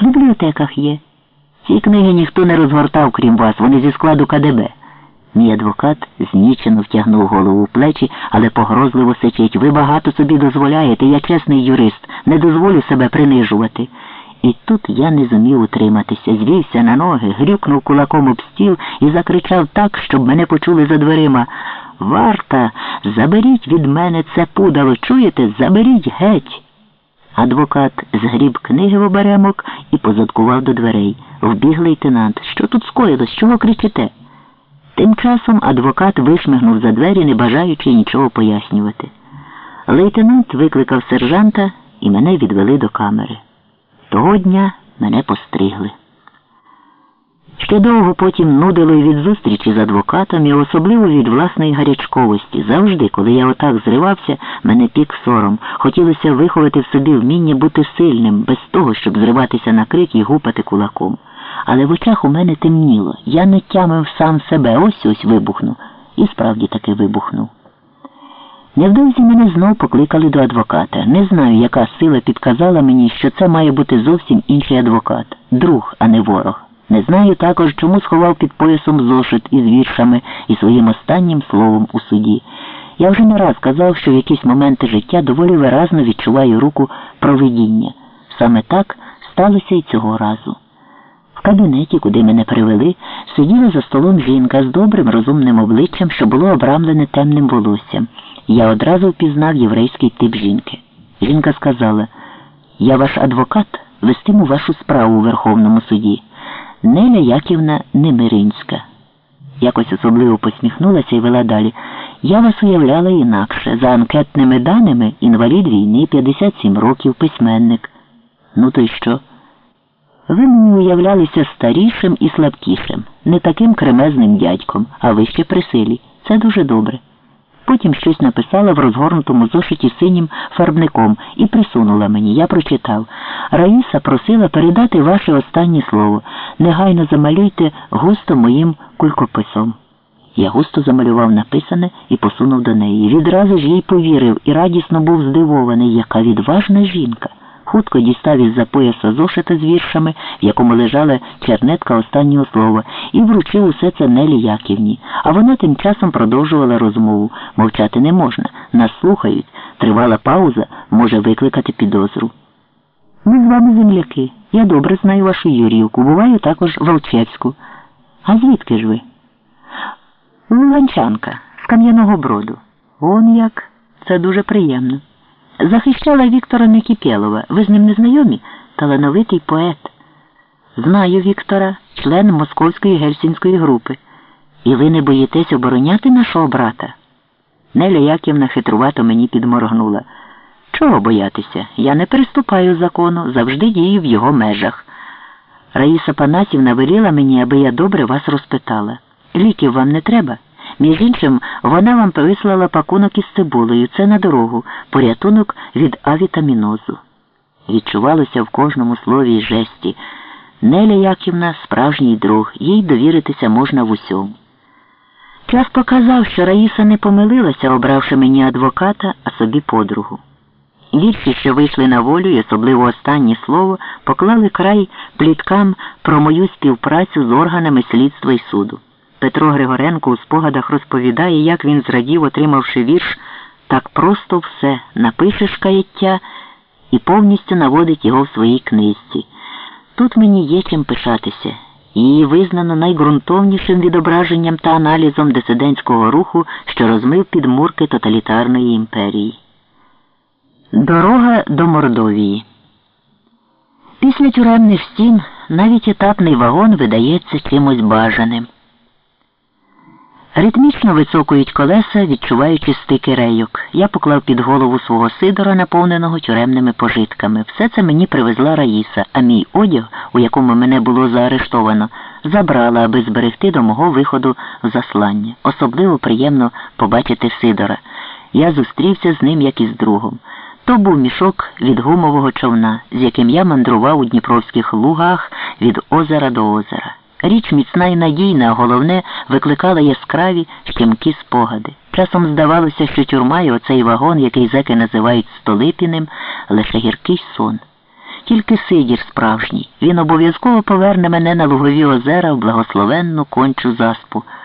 В бібліотеках є. Ці книги ніхто не розгортав, крім вас, вони зі складу КДБ. Мій адвокат знічено втягнув голову в плечі, але погрозливо сичить. Ви багато собі дозволяєте, я чесний юрист, не дозволю себе принижувати. І тут я не зумів утриматися, звівся на ноги, грюкнув кулаком об стіл і закричав так, щоб мене почули за дверима. Варта, заберіть від мене це пудало, чуєте? Заберіть геть. Адвокат згріб книги в оберемок і позадкував до дверей. Вбіг лейтенант. Що тут скоїлось? Чого кричите? Тим часом адвокат вишмигнув за двері, не бажаючи нічого пояснювати. Лейтенант викликав сержанта і мене відвели до камери. Того дня мене постригли. Ще довго потім нудило й від зустрічі з адвокатом і особливо від власної гарячковості. Завжди, коли я отак зривався, мене пік сором. Хотілося виховати в собі вміння бути сильним, без того, щоб зриватися на крик і гупати кулаком. Але в очах у мене темніло. Я не тямив сам себе, ось ось вибухну. І справді таки вибухнув. Невдовзі мене знов покликали до адвоката. Не знаю, яка сила підказала мені, що це має бути зовсім інший адвокат, друг, а не ворог. Не знаю також, чому сховав під поясом зошит із віршами і своїм останнім словом у суді. Я вже не раз казав, що в якісь моменти життя доволі виразно відчуваю руку провидіння. Саме так сталося і цього разу. В кабінеті, куди мене привели, сиділа за столом жінка з добрим розумним обличчям, що було обрамлене темним волоссям. Я одразу впізнав єврейський тип жінки. Жінка сказала, я ваш адвокат, вестиму вашу справу у Верховному суді. Неля Яківна Немиринська. Якось особливо посміхнулася і вела далі. Я вас уявляла інакше. За анкетними даними інвалід війни 57 років, письменник. Ну то й що? Ви мені уявлялися старішим і слабкішим, не таким кремезним дядьком, а ви ще при силі. Це дуже добре. Потім щось написала в розгорнутому зошиті синім фарбником і присунула мені. Я прочитав. Раїса просила передати ваше останнє слово. Негайно замалюйте густо моїм кулькописом. Я густо замалював написане і посунув до неї. Відразу ж їй повірив і радісно був здивований, яка відважна жінка. Хутко дістав із за пояса зошита з віршами, в якому лежала чернетка останнього слова, і вручив усе це Нелі Яківні. А вона тим часом продовжувала розмову. Мовчати не можна. Нас слухають. Тривала пауза може викликати підозру. Ми з вами земляки. Я добре знаю вашу Юрівку. Буваю також Волчевську. А звідки ж ви? Луганчанка з Кам'яного Броду. Он як. Це дуже приємно. Захищала Віктора Некіпєлова. Ви з ним не знайомі? Талановитий поет. Знаю Віктора, член Московської гельсінської групи. І ви не боїтесь обороняти нашого брата? Неля Яківна хитрувато мені підморгнула. Чого боятися? Я не переступаю закону, завжди дію в його межах. Раїса Панасівна веліла мені, аби я добре вас розпитала. Ліків вам не треба? Між іншим, вона вам вислала пакунок із цибулею. Це на дорогу, порятунок від авітамінозу. Відчувалося в кожному слові й жесті. Неля Яківна справжній друг, їй довіритися можна в усьому. Час показав, що Раїса не помилилася, обравши мені адвоката, а собі подругу. Вірші, що вийшли на волю, і особливо останнє слово, поклали край пліткам про мою співпрацю з органами слідства і суду. Петро Григоренко у спогадах розповідає, як він зрадів, отримавши вірш, так просто все напишеш каяття і повністю наводить його в своїй книжці. Тут мені є чим пишатися. Її визнано найґрунтовнішим відображенням та аналізом дисидентського руху, що розмив підмурки тоталітарної імперії. Дорога до Мордовії. Після тюремних стін навіть етапний вагон видається чимось бажаним. Ритмічно вицокують колеса, відчуваючи стики рейок. Я поклав під голову свого сидора, наповненого тюремними пожитками. Все це мені привезла Раїса, а мій одяг, у якому мене було заарештовано, забрала, аби зберегти до мого виходу в заслання. Особливо приємно побачити Сидора. Я зустрівся з ним як із другом. То був мішок від гумового човна, з яким я мандрував у Дніпровських лугах від озера до озера. Річ міцна і надійна, а головне, викликала яскраві щемкі спогади. Часом здавалося, що тюрма і оцей вагон, який зеки називають Столипіним, лише гіркий сон. тільки Сидір справжній. Він обов'язково поверне мене на лугові озера в благословенну кончу заспу.